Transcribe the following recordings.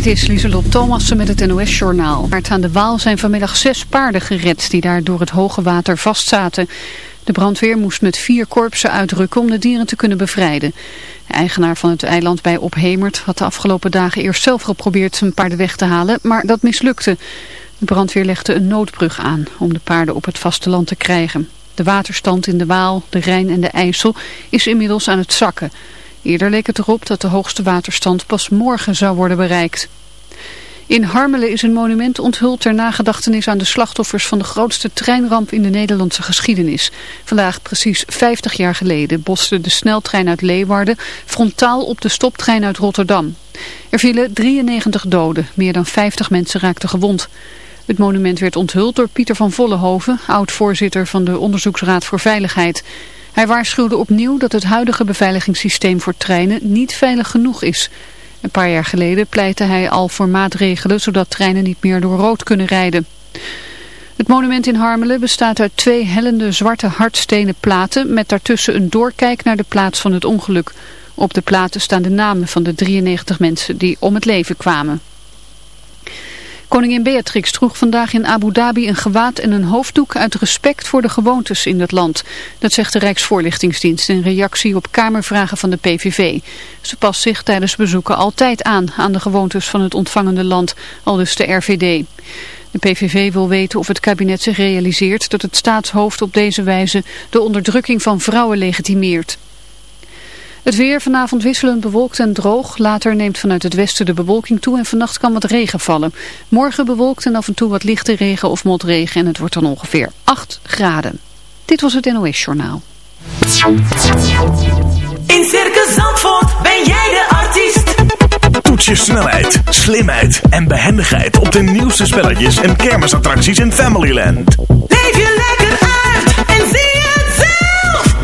Dit is Lieselot Thomassen met het NOS-journaal. Aan de Waal zijn vanmiddag zes paarden gered die daar door het hoge water vastzaten. De brandweer moest met vier korpsen uitrukken om de dieren te kunnen bevrijden. De eigenaar van het eiland bij Ophemert had de afgelopen dagen eerst zelf geprobeerd zijn paarden weg te halen, maar dat mislukte. De brandweer legde een noodbrug aan om de paarden op het vasteland te krijgen. De waterstand in de Waal, de Rijn en de IJssel is inmiddels aan het zakken. Eerder leek het erop dat de hoogste waterstand pas morgen zou worden bereikt. In Harmelen is een monument onthuld ter nagedachtenis aan de slachtoffers van de grootste treinramp in de Nederlandse geschiedenis. Vandaag, precies 50 jaar geleden, botste de sneltrein uit Leeuwarden frontaal op de stoptrein uit Rotterdam. Er vielen 93 doden, meer dan 50 mensen raakten gewond. Het monument werd onthuld door Pieter van Vollenhoven, oud-voorzitter van de Onderzoeksraad voor Veiligheid. Hij waarschuwde opnieuw dat het huidige beveiligingssysteem voor treinen niet veilig genoeg is. Een paar jaar geleden pleitte hij al voor maatregelen zodat treinen niet meer door rood kunnen rijden. Het monument in Harmelen bestaat uit twee hellende zwarte hardstenen platen met daartussen een doorkijk naar de plaats van het ongeluk. Op de platen staan de namen van de 93 mensen die om het leven kwamen. Koningin Beatrix droeg vandaag in Abu Dhabi een gewaad en een hoofddoek uit respect voor de gewoontes in het land. Dat zegt de Rijksvoorlichtingsdienst in reactie op kamervragen van de PVV. Ze past zich tijdens bezoeken altijd aan aan de gewoontes van het ontvangende land, al dus de RVD. De PVV wil weten of het kabinet zich realiseert dat het staatshoofd op deze wijze de onderdrukking van vrouwen legitimeert. Het weer vanavond wisselend bewolkt en droog. Later neemt vanuit het westen de bewolking toe en vannacht kan wat regen vallen. Morgen bewolkt en af en toe wat lichte regen of motregen en het wordt dan ongeveer 8 graden. Dit was het NOS Journaal. In Circus Zandvoort ben jij de artiest. Toets je snelheid, slimheid en behendigheid op de nieuwste spelletjes en kermisattracties in Familyland. Leef je lekker uit en zie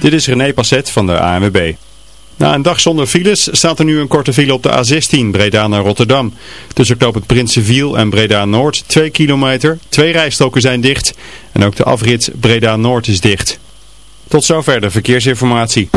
Dit is René Passet van de ANWB. Na een dag zonder files staat er nu een korte file op de A16 Breda naar Rotterdam. Tussen knooppunt Prinsenviel en Breda Noord 2 kilometer. Twee rijstroken zijn dicht en ook de afrit Breda Noord is dicht. Tot zover de verkeersinformatie.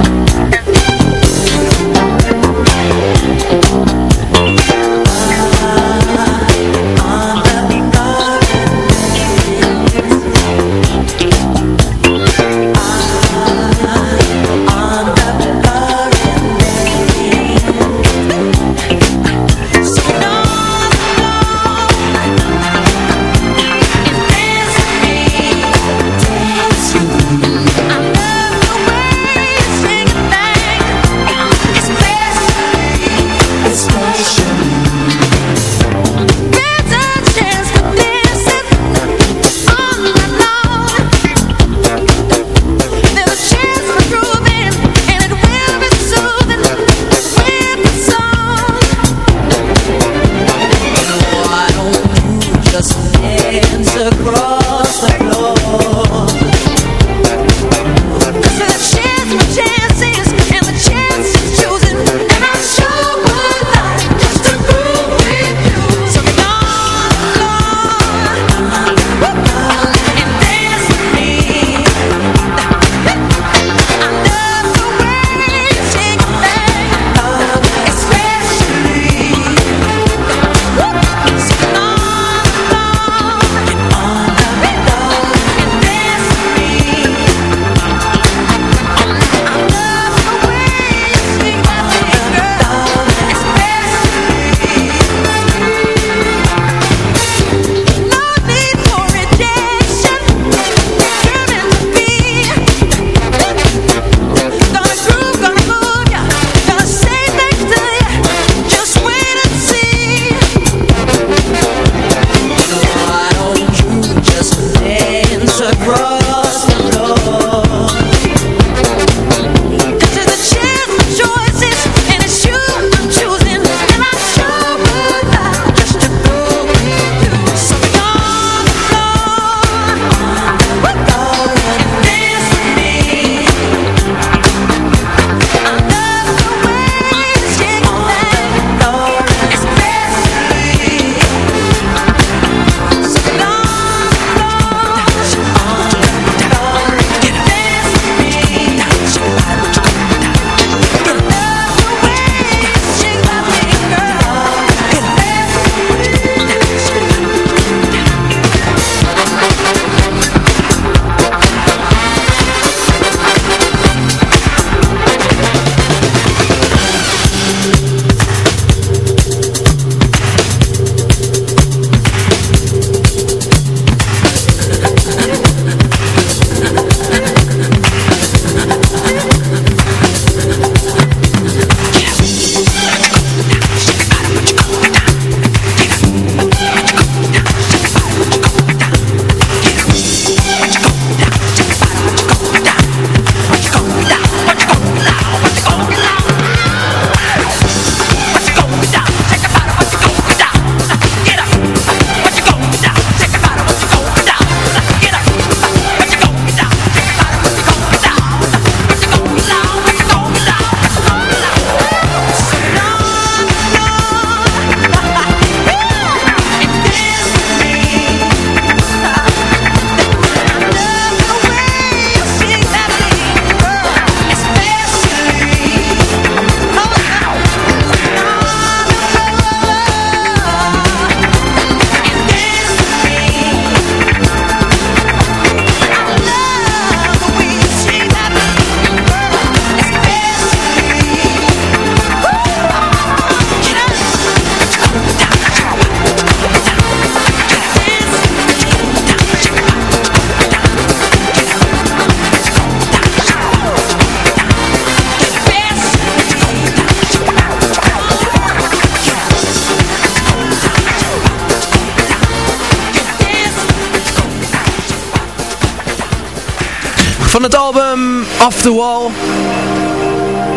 Off the Wall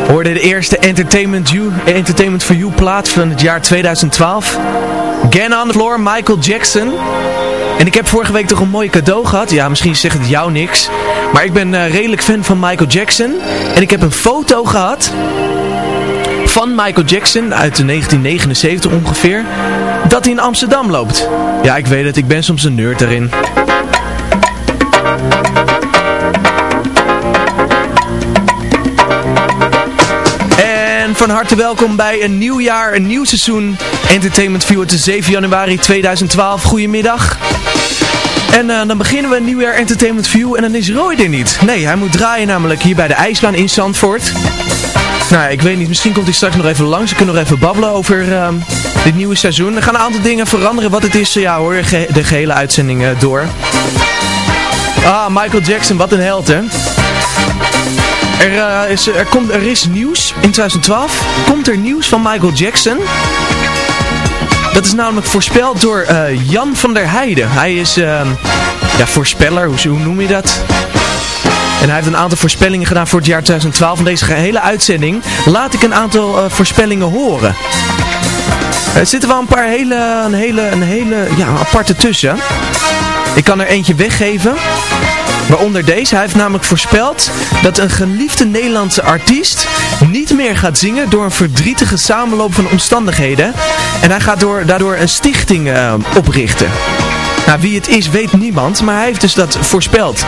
hoorde de eerste Entertainment, you, Entertainment for You plaat van het jaar 2012. Again on the Floor, Michael Jackson. En ik heb vorige week toch een mooi cadeau gehad. Ja, misschien zegt het jou niks. Maar ik ben uh, redelijk fan van Michael Jackson. En ik heb een foto gehad van Michael Jackson uit 1979 ongeveer. Dat hij in Amsterdam loopt. Ja, ik weet het. Ik ben soms een nerd erin. Van harte welkom bij een nieuw jaar, een nieuw seizoen Entertainment View. Het is 7 januari 2012. Goedemiddag. En uh, dan beginnen we een nieuw jaar Entertainment View en dan is Roy er niet. Nee, hij moet draaien namelijk hier bij de IJsbaan in Zandvoort. Nou, ik weet niet, misschien komt hij straks nog even langs. We kunnen nog even babbelen over uh, dit nieuwe seizoen. Er gaan een aantal dingen veranderen. Wat het is, ja hoor, de gehele uitzending door. Ah, Michael Jackson, wat een held hè. Er, uh, is, er, komt, er is nieuws. In 2012 komt er nieuws van Michael Jackson. Dat is namelijk voorspeld door uh, Jan van der Heijden. Hij is uh, ja, voorspeller, hoe, noem je dat? En hij heeft een aantal voorspellingen gedaan voor het jaar 2012. In deze hele uitzending laat ik een aantal uh, voorspellingen horen. Er zitten wel een paar hele, een hele, een hele ja, aparte tussen. Ik kan er eentje weggeven. Waaronder deze. Hij heeft namelijk voorspeld dat een geliefde Nederlandse artiest niet meer gaat zingen door een verdrietige samenloop van omstandigheden. En hij gaat door, daardoor een stichting uh, oprichten. Nou, wie het is weet niemand, maar hij heeft dus dat voorspeld.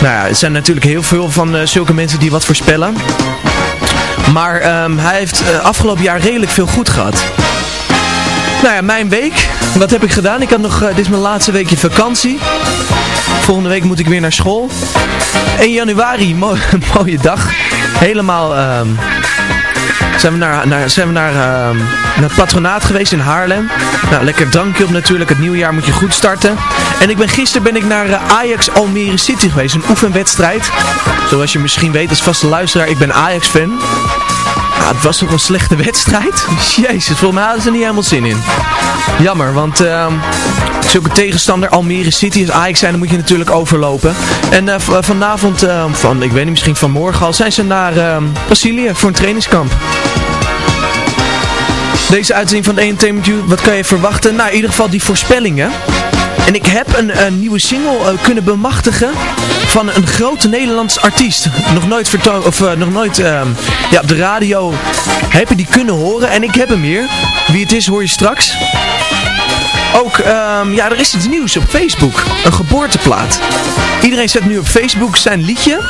Nou ja, er zijn natuurlijk heel veel van uh, zulke mensen die wat voorspellen. Maar um, hij heeft uh, afgelopen jaar redelijk veel goed gehad. Nou ja, mijn week. Wat heb ik gedaan? Ik had nog, dit is mijn laatste weekje vakantie. Volgende week moet ik weer naar school. 1 januari, mo mooie dag. Helemaal... Um, zijn we naar, naar, zijn we naar, um, naar het patronaat geweest in Haarlem. Nou, lekker drankje op natuurlijk. Het nieuwe jaar moet je goed starten. En ik ben, gisteren ben ik naar uh, Ajax Almere City geweest. Een oefenwedstrijd. Zoals je misschien weet als vaste luisteraar, ik ben Ajax fan. Ah, het was toch een slechte wedstrijd? Jezus, volgens mij hadden ze er niet helemaal zin in. Jammer, want uh, zulke tegenstander Almere City als Ajax zijn, dan moet je natuurlijk overlopen. En uh, vanavond, uh, van, ik weet niet, misschien vanmorgen al, zijn ze naar uh, Brazilië voor een trainingskamp. Deze uitzending van Entertainment U, wat kan je verwachten? Nou, in ieder geval die voorspellingen. En ik heb een, een nieuwe single kunnen bemachtigen van een grote Nederlandse artiest. Nog nooit, of, nog nooit uh, ja, op de radio heb je die kunnen horen. En ik heb hem hier. Wie het is hoor je straks. Ook, um, ja, er is iets nieuws op Facebook. Een geboorteplaat. Iedereen zet nu op Facebook zijn liedje.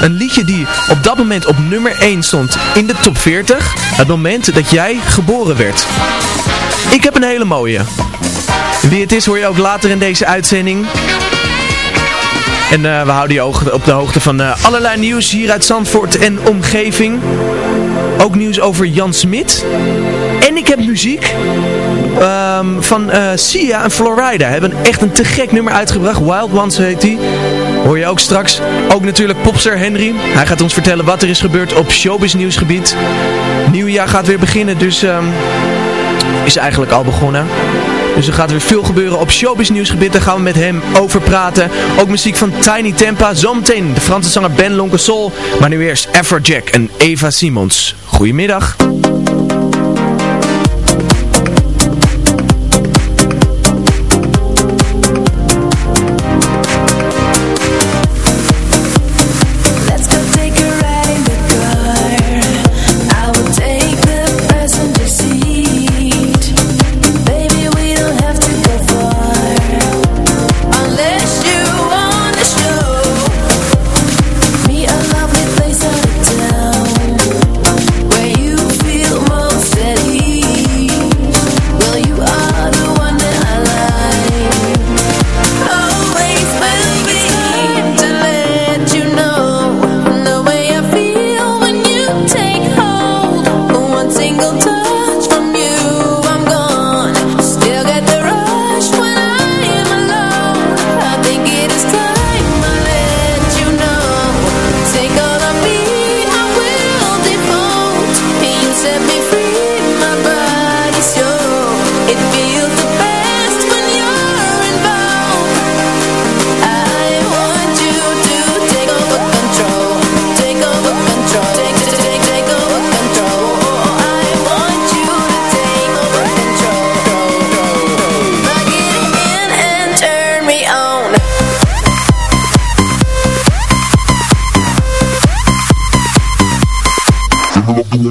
Een liedje die op dat moment op nummer 1 stond in de top 40. Het moment dat jij geboren werd. Ik heb een hele mooie. Wie het is hoor je ook later in deze uitzending. En uh, we houden je op de hoogte van uh, allerlei nieuws hier uit Zandvoort en omgeving. Ook nieuws over Jan Smit. En ik heb muziek um, van uh, Sia en Florida. Hebben echt een te gek nummer uitgebracht. Wild Ones heet die. Hoor je ook straks. Ook natuurlijk popster Henry. Hij gaat ons vertellen wat er is gebeurd op showbiz nieuwsgebied. Nieuwjaar gaat weer beginnen, dus um, is eigenlijk al begonnen. Dus er gaat weer veel gebeuren op showbiz nieuwsgebied. Daar gaan we met hem over praten. Ook muziek van Tiny Tempa. Zometeen de Franse zanger Ben Lonkesol. Maar nu eerst Afrojack en Eva Simons. Goedemiddag.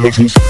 We can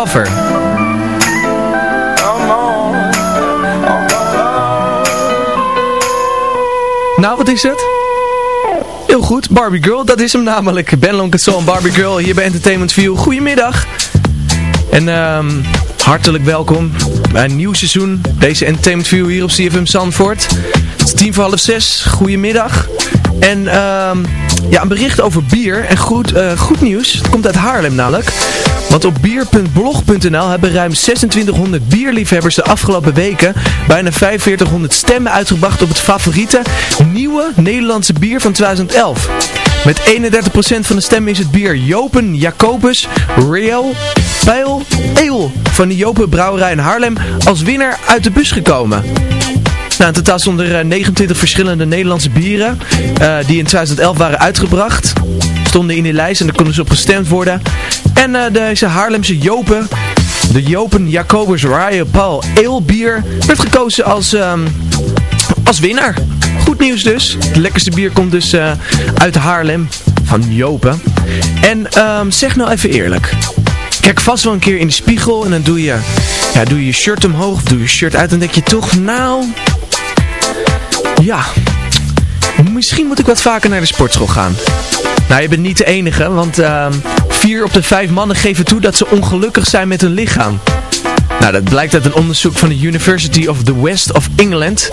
cover. Nou, wat is het? Heel goed, Barbie Girl, dat is hem namelijk. Ben Lonke Soul en Barbie Girl hier bij Entertainment View. Goedemiddag. En um, hartelijk welkom bij een nieuw seizoen. Deze Entertainment View hier op CFM Zandvoort. Het is tien voor half zes. Goedemiddag. En um, ja, een bericht over bier. En goed, uh, goed nieuws. Het komt uit Haarlem namelijk. Want op bier.blog.nl hebben ruim 2600 bierliefhebbers de afgelopen weken bijna 4500 stemmen uitgebracht op het favoriete nieuwe Nederlandse bier van 2011. Met 31% van de stemmen is het bier Jopen Jacobus Real Pale Ale van de Jopen Brouwerij in Haarlem als winnaar uit de bus gekomen. Nou, in totaal stonden er 29 verschillende Nederlandse bieren uh, die in 2011 waren uitgebracht. Stonden in die lijst en daar konden ze op gestemd worden. En uh, deze Haarlemse Jopen, de Jopen Jacobus Royal Paul Ale bier, werd gekozen als, um, als winnaar. Goed nieuws dus. Het lekkerste bier komt dus uh, uit Haarlem, van Jopen. En um, zeg nou even eerlijk. Kijk vast wel een keer in de spiegel en dan doe je, ja, doe je je shirt omhoog of doe je shirt uit en denk je toch, nou... Ja, misschien moet ik wat vaker naar de sportschool gaan. Nou, je bent niet de enige, want uh, vier op de vijf mannen geven toe dat ze ongelukkig zijn met hun lichaam. Nou, dat blijkt uit een onderzoek van de University of the West of England.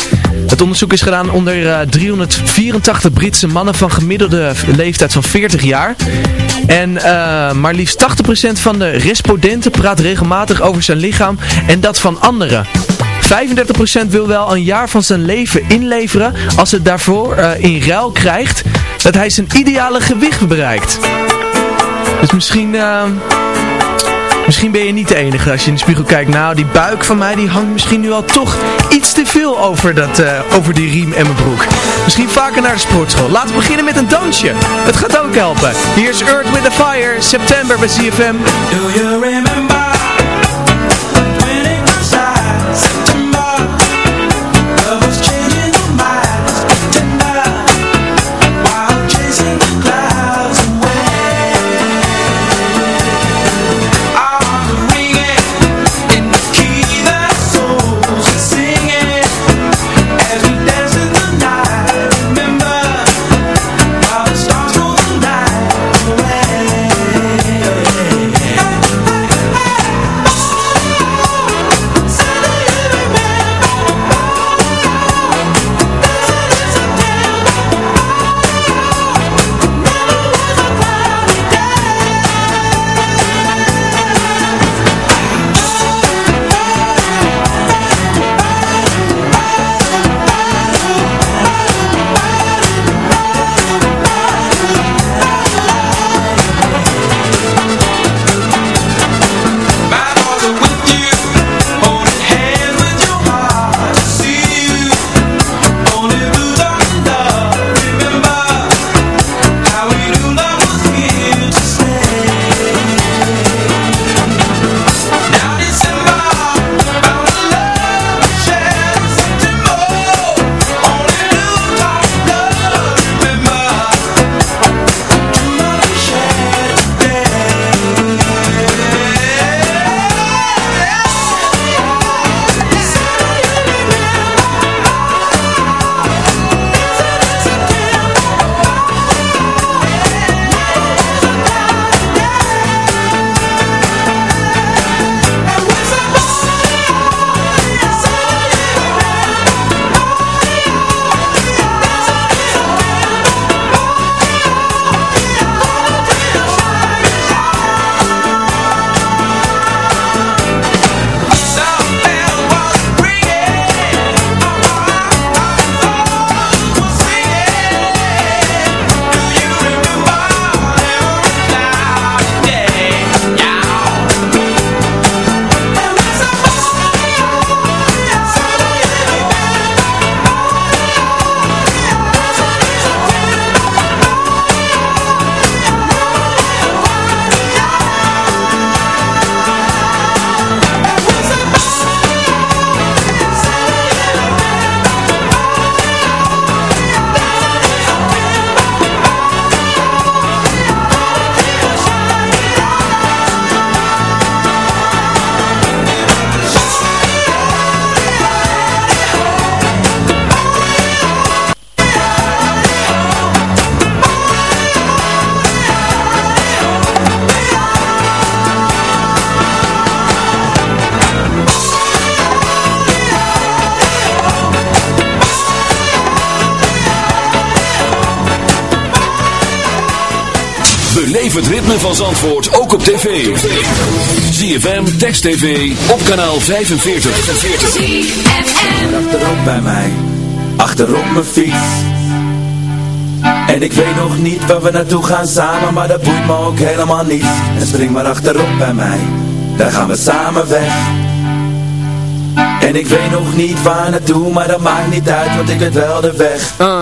Het onderzoek is gedaan onder uh, 384 Britse mannen van gemiddelde leeftijd van 40 jaar. En uh, maar liefst 80% van de respondenten praat regelmatig over zijn lichaam en dat van anderen. 35% wil wel een jaar van zijn leven inleveren als het daarvoor uh, in ruil krijgt dat hij zijn ideale gewicht bereikt. Dus misschien... Uh, Misschien ben je niet de enige als je in de spiegel kijkt. Nou, die buik van mij die hangt misschien nu al toch iets te veel over, dat, uh, over die riem en mijn broek. Misschien vaker naar de sportschool. Laten we beginnen met een dansje. Het gaat ook helpen. Hier is Earth with the Fire, september bij CFM. Do you remember? Ritme van Zandvoort ook op tv. ZFM, Text TV, op kanaal 45. ZFM. Achterop bij mij, achterop mijn fiets. En ik weet nog niet waar we naartoe gaan samen, maar dat boeit me ook helemaal niet. En spring maar achterop bij mij, daar gaan we samen weg. En ik weet nog niet waar naartoe, maar dat maakt niet uit, want ik weet wel de weg. Uh.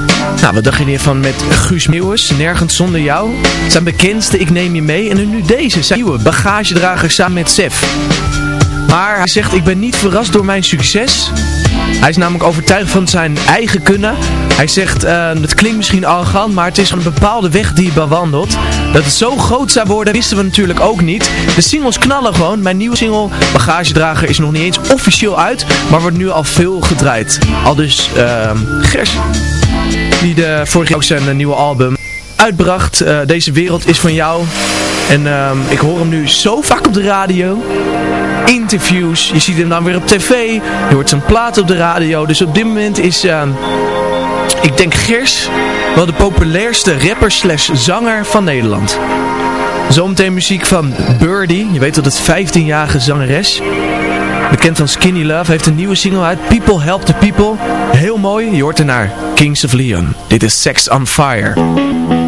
Nou, wat dacht je hiervan met Guus Meeuwis, Nergens Zonder Jou? Zijn bekendste Ik Neem Je Mee. En nu deze, zijn nieuwe bagagedrager samen met Sef. Maar hij zegt, ik ben niet verrast door mijn succes. Hij is namelijk overtuigd van zijn eigen kunnen. Hij zegt, uh, het klinkt misschien arrogant, maar het is een bepaalde weg die je bewandelt. Dat het zo groot zou worden, wisten we natuurlijk ook niet. De singles knallen gewoon. Mijn nieuwe single, Bagagedrager, is nog niet eens officieel uit, maar wordt nu al veel gedraaid. Al dus, uh, Gers die de vorig jaar ook zijn eh, nieuwe album uitbracht. Uh, Deze wereld is van jou. En uh, ik hoor hem nu zo vaak op de radio. Interviews, je ziet hem dan weer op tv. Je hoort zijn plaat op de radio. Dus op dit moment is, uh, ik denk Gers, wel de populairste rapper slash zanger van Nederland. Zometeen muziek van Birdie. Je weet dat het 15-jarige zangeres. Bekend van Skinny Love heeft een nieuwe single uit. People Help the People. Heel mooi. Je hoort er naar Kings of Leon. Dit is Sex on Fire.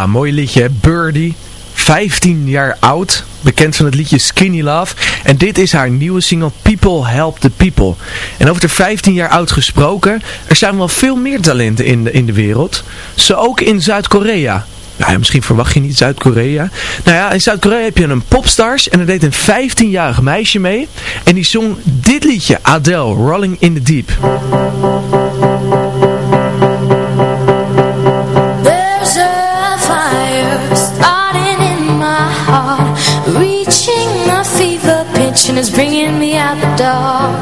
Ja, mooi liedje, Birdie. 15 jaar oud, bekend van het liedje Skinny Love. En dit is haar nieuwe single People Help the People. En over de 15 jaar oud gesproken, er zijn wel veel meer talenten in de, in de wereld. Zo ook in Zuid-Korea. Nou misschien verwacht je niet Zuid-Korea. Nou ja, in Zuid-Korea heb je een popstars en er deed een 15-jarig meisje mee. En die zong dit liedje, Adele, Rolling in the Deep.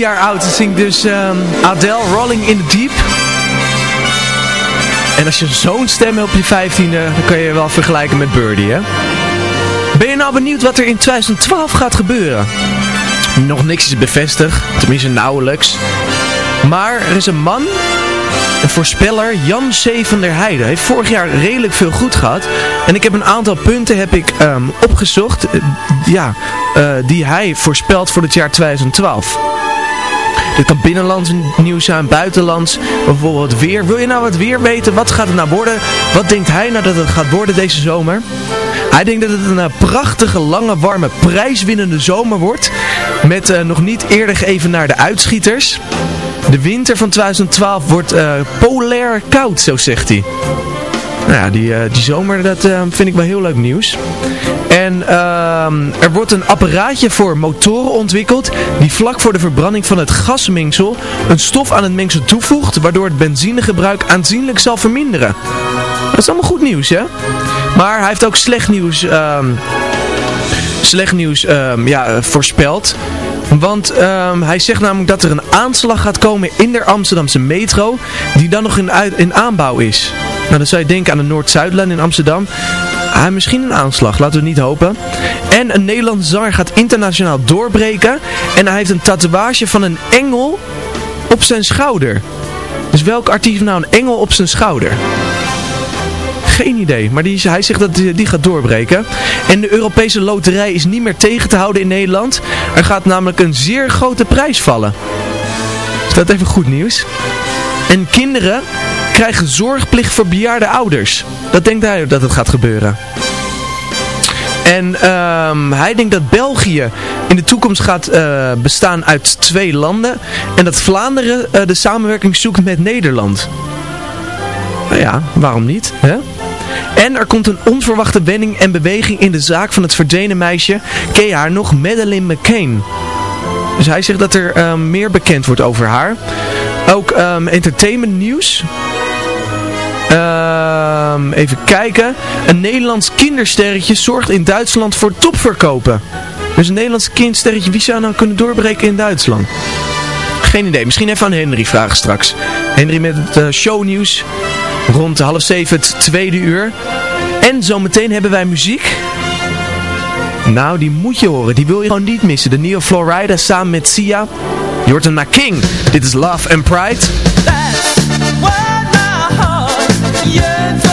jaar oud. Ze zingt dus ehm, Adele, Rolling in the Deep. En als je zo'n stem hebt op je 15e, dan kan je wel vergelijken met Birdie, hè? Ben je nou benieuwd wat er in 2012 gaat gebeuren? Nog niks is bevestigd, tenminste nauwelijks. Maar er is een man, een voorspeller, Jan C. van der Heijden. Hij heeft vorig jaar redelijk veel goed gehad. En ik heb een aantal punten heb ik, ehm, opgezocht eh, ja, eh, die hij voorspelt voor het jaar 2012. Dit kan binnenlands nieuws zijn, buitenlands, bijvoorbeeld weer. Wil je nou wat weer weten? Wat gaat het nou worden? Wat denkt hij nou dat het gaat worden deze zomer? Hij denkt dat het een eh, prachtige, lange, warme, prijswinnende zomer wordt. Met eh, nog niet eerder geëvenaarde uitschieters. De winter van 2012 wordt eh, polair koud, zo zegt hij. Nou ja, die, die zomer, dat vind ik wel heel leuk nieuws. En ehm, er wordt een apparaatje voor motoren ontwikkeld die vlak voor de verbranding van het gasmengsel een stof aan het mengsel toevoegt, waardoor het benzinegebruik aanzienlijk zal verminderen. Dat is allemaal goed nieuws, hè? Maar hij heeft ook slecht nieuws, ehm, slecht nieuws ehm, ja, eh, voorspeld. Want hij zegt namelijk dat er een aanslag gaat komen in de Amsterdamse metro, die dan nog in, in aanbouw is. Nou, dan zou je denken aan de Noord-Zuidlijn in Amsterdam. Ah, misschien een aanslag, laten we niet hopen. En een Nederlandse zanger gaat internationaal doorbreken. En hij heeft een tatoeage van een engel op zijn schouder. Dus welk artiest nou een engel op zijn schouder? Geen idee, maar die, hij zegt dat die gaat doorbreken. En de Europese loterij is niet meer tegen te houden in Nederland. Er gaat namelijk een zeer grote prijs vallen. Is dat even goed nieuws? En kinderen krijgen zorgplicht voor bejaarde ouders. Dat denkt hij dat het gaat gebeuren. En ehm, hij denkt dat België in de toekomst gaat eh, bestaan uit twee landen. En dat Vlaanderen eh, de samenwerking zoekt met Nederland. Nou ja, waarom niet? Hè? En er komt een onverwachte wending en beweging in de zaak van het verdwenen meisje. Ken je haar nog? Madeleine McCain. Dus hij zegt dat er ehm, meer bekend wordt over haar. Ook ehm, entertainment nieuws. Ehm, even kijken. Een Nederlands kindersterretje zorgt in Duitsland voor topverkopen. Dus een Nederlands kindsterretje, wie zou nou kunnen doorbreken in Duitsland? Geen idee. Misschien even aan Henry vragen straks. Henry met het eh, shownieuws. Rond half zeven het tweede uur. En zometeen hebben wij muziek. Nou, die moet je horen. Die wil je gewoon niet missen. De nieuwe Florida samen met Sia. Naar King. Dit is Love and Pride. Start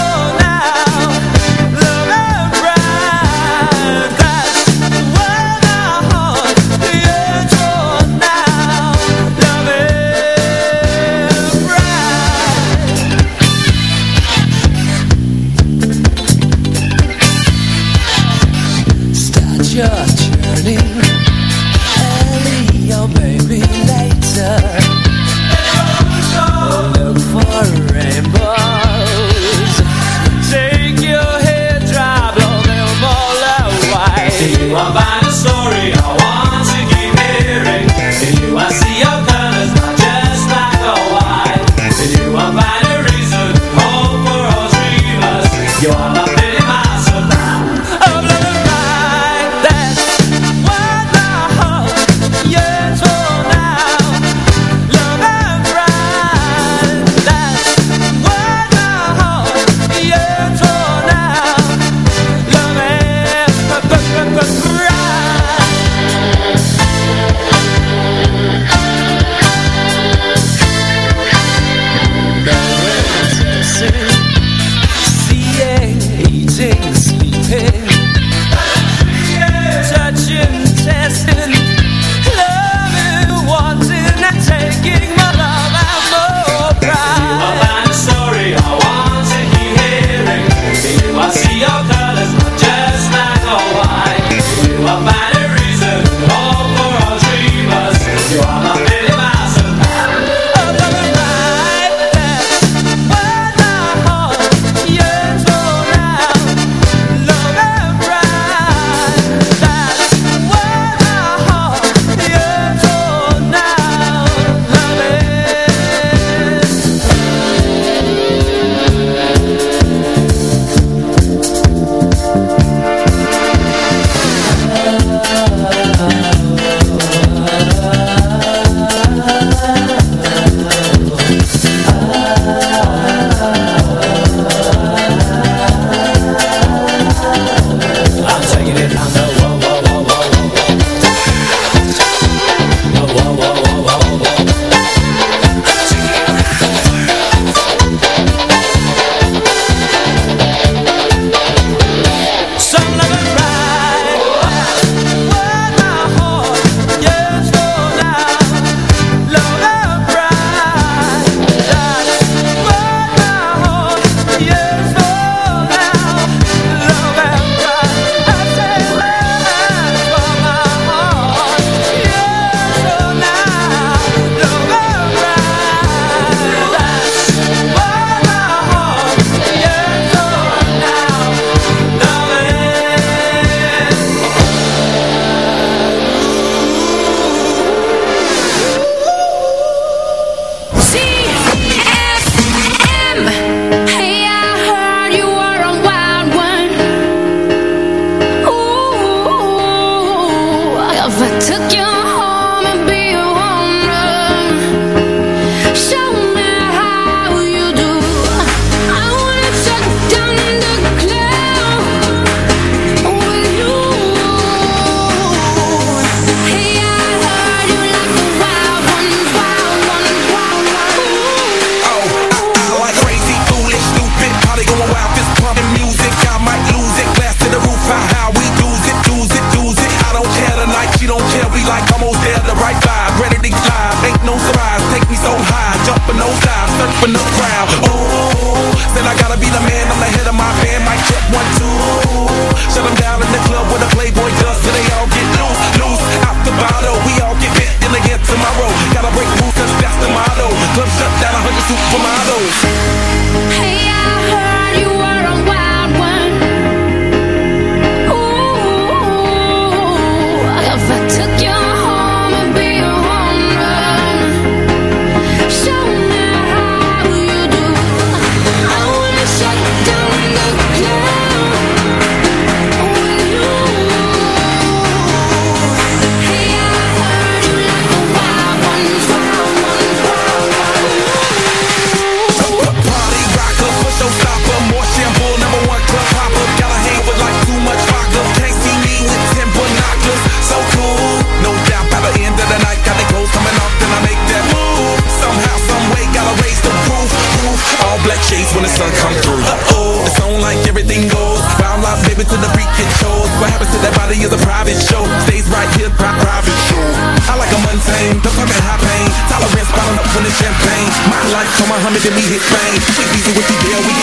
Call Muhammad and we hit fame. We leave with the deal. We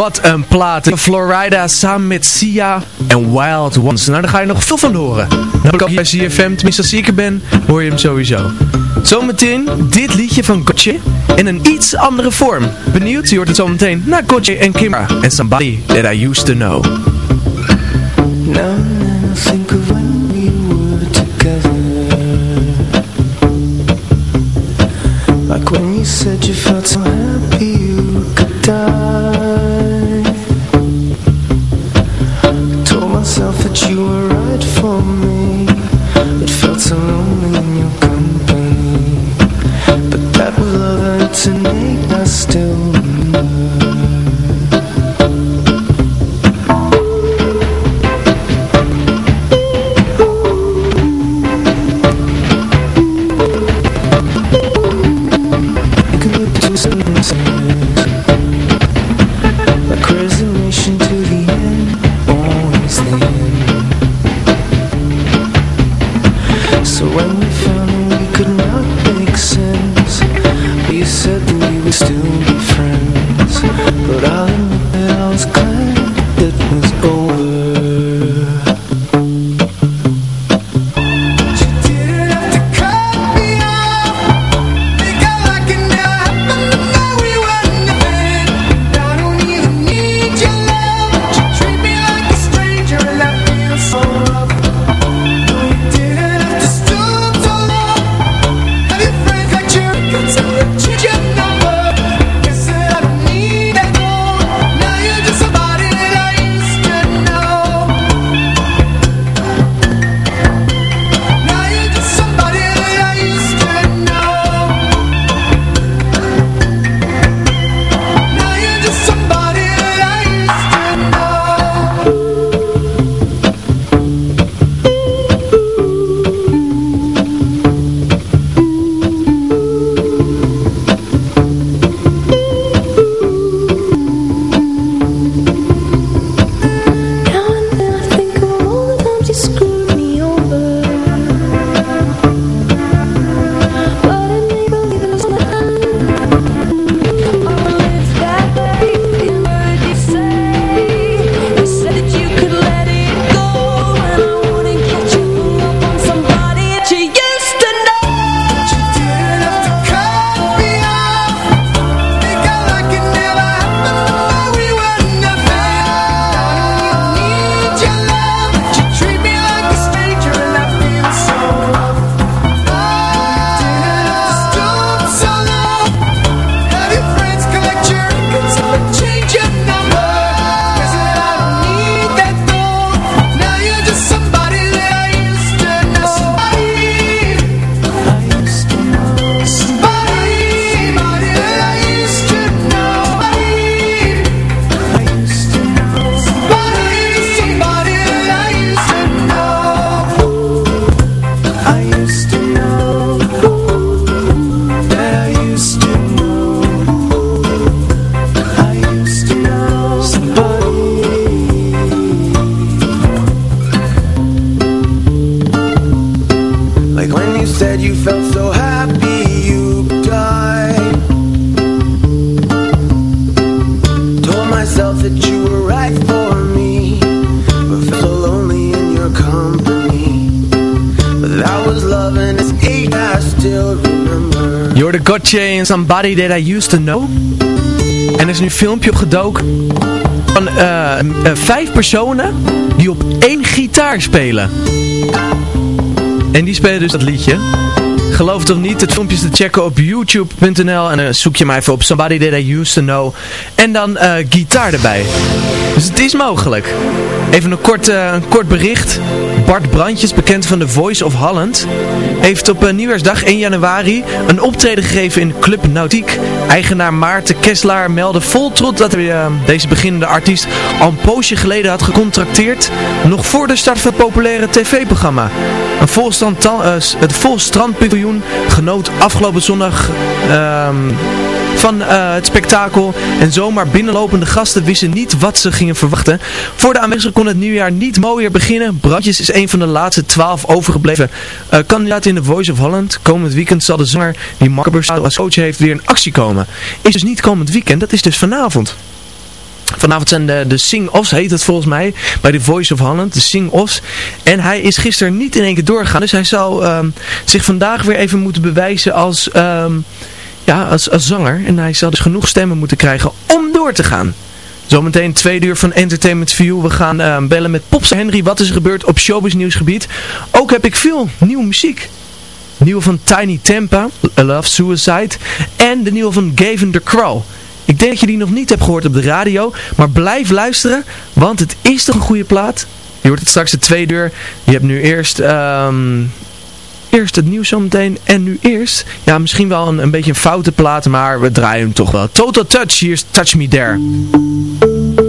Wat een plaat. Florida samen met Sia en Wild Ones. Nou, daar ga je nog veel van horen. Nou, ik ook bij CFM, tenminste als ik er ben, hoor je hem sowieso. Zometeen dit liedje van Gotye in een iets andere vorm. Benieuwd? Je hoort het zometeen na Gotye en Kimra en Somebody That I Used To Know. Now I think of when we were together Like when you said you felt so happy you could die the Gotcha and Somebody That I Used To Know. En er is nu een filmpje opgedoken van uh, uh, vijf personen die op één gitaar spelen. En die spelen dus dat liedje. Geloof het of niet, het filmpje te checken op youtube.nl en dan zoek je maar even op Somebody That I Used To Know. En dan uh, gitaar erbij. Dus het is mogelijk. Even een kort, uh, een kort bericht. Bart Brandjes, bekend van The Voice of Holland, heeft op uh, nieuwjaarsdag 1 januari een optreden gegeven in Club Nautiek. Eigenaar Maarten Kesselaar meldde vol trots dat hij deze beginnende artiest al een poosje geleden had gecontracteerd. Nog voor de start van het populaire tv-programma. Een het genoot afgelopen zondag um, van uh, het spektakel. En zomaar binnenlopende gasten wisten niet wat ze gingen verwachten. Voor de aanwezigen kon het nieuwjaar niet mooier beginnen. Brandjes is een van de laatste twaalf overgebleven uh, kandidaten in The Voice of Holland. Komend weekend zal de zanger die Mark als coach heeft weer in actie komen. Is dus niet komend weekend, dat is dus vanavond. Vanavond zijn de, de sing-offs, heet het volgens mij, bij The Voice of Holland, de sing-offs. En hij is gisteren niet in één keer doorgegaan, dus hij zal um, zich vandaag weer even moeten bewijzen als, um, ja, als, als zanger. En hij zal dus genoeg stemmen moeten krijgen om door te gaan. Zometeen twee uur van Entertainment View. We gaan uh, bellen met Pops Henry. Wat is er gebeurd op showbiz nieuwsgebied? Ook heb ik veel nieuwe muziek. Nieuwe van Tiny Tampa, Love Suicide. En de nieuwe van Gavin the Crow. Ik denk dat je die nog niet hebt gehoord op de radio. Maar blijf luisteren, want het is toch een goede plaat. Je hoort het straks de twee deur. Je hebt nu eerst... Um, eerst het nieuws zometeen en nu eerst, ja misschien wel een, een beetje een foute plaat, maar we draaien hem toch wel. Total Touch, hier is Touch Me There.